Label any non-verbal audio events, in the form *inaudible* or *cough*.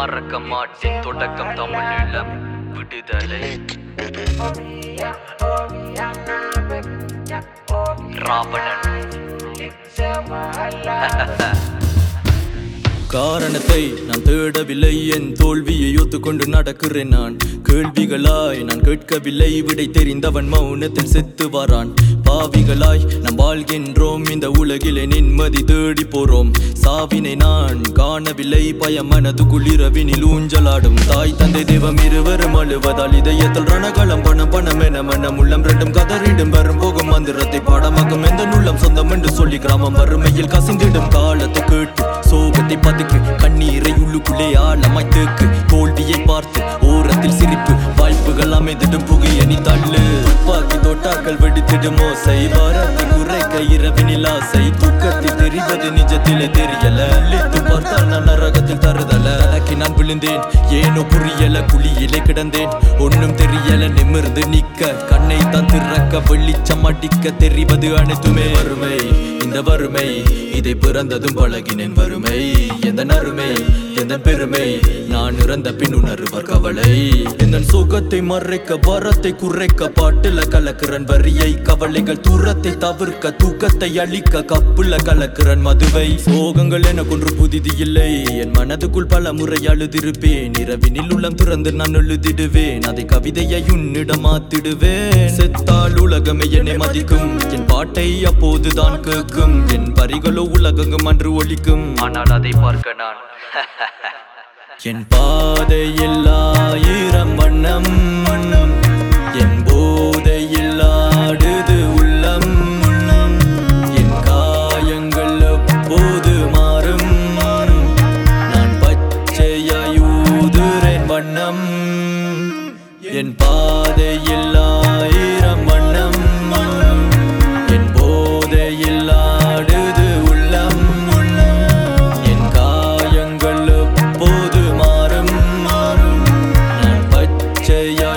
மறக்க மாட்டேன். தொடக்கம் தமிழீழம் விடுதலை. ராவணன். காரணத்தை நான் தேடவில்லை. என் தோல்வியை ஒத்துக்கொண்டு நடக்கிறேன் நான். கேள்விகளாய் நான் கேட்கவில்லை. விடை தெரிந்தவன் மௌனத்தில் செத்து வரான். பாவிகளாய் நாம் வாழ்கின்றோம். இந்த உலகிலே நிம்மதி தேடி போறோம். சாவினை நான் காணவில்லை. பய மனது குளிரவினில் ஊஞ்சலாடும். தாய் தந்தை தெய்வம் இருவரும் அழுவதால் இதயத்தில் ரணகளம் பணம் பணம் என மனம் உள்ளம் ரெண்டும் கதறிடும். வரும் போகும் மந்திரத்தை பாடமாக்கும் எந்த நுள்ளம் சொந்தம் என்று சொல்லி கிராமம் வறுமையில் கசிந்திடும். காலத்தை கேட்டு சோகத்தை மிதிடும் அமைந்திடும் புகைய நீ தள்ளு. துப்பாக்கி தோட்டாக்கள் வெடித்திடுமோ? செய் பாரத்தை குறைக்க இரவினில் ஆசை. தூக்கத்தில் தெரிவது நிஜத்திலே தெரியல. அள்ளித்து பார்த்தால் நான் நரகத்தில் தருதல தலக்கி நான் விழுந்தேன். ஏனோ புரியல குழியிலே கிடந்தேன். ஒன்னும் தெரியல நிமிர்ந்து நிக்க கண்ணை தான் திறக்க வெளிச்சம் அடிக்க தெரிவது அனைத்துமே. வறுமை இந்த வறுமை இதை பிறந்ததும் பழகினேன் வறுமை. எந்த நறுமை எந்த பெருமை நான் இறந்த பின் உணர்வர் கவலை. எந்த சுகத்தை மறைக்க வரத்தை குறைக்க பாட்டுல கலக்கிறன் வரியை கவலைகள் தூரத்தை தவிர்க்க தூக்கத்தை அழிக்க கப்புல கலக்கிறன் மதுவை. சோகங்கள் எனக்கு ஒன்று புதிது இல்லை. என் மனதுக்குள் பல முறை அழுதிருப்பேன். இரவினில் உள்ளம் திறந்து நான் எழுதிடுவேன். அதை கவிதையை உன்னிடம் மாத்திடுவேன். செத்தால் உலகமே என்னை மதிக்கும். என் பாட்டை அப்போதுதான் கேட்கும். என் வரிகளோ உலகங்கும் அன்று ஒழிக்கும் ஆனால் அதை பார்க்க நான் *laughs* என் பாதையில் ஆயிரம் வண்ணம். வண்ணம் என் போதையில் ஆடுது உள்ளம். உள்ளம் என் காயங்கள் எப்போது மாறும்? மாறும் நான் பச்சையாயூதுறேன் வண்ணம். என் பாதையில் Yeah.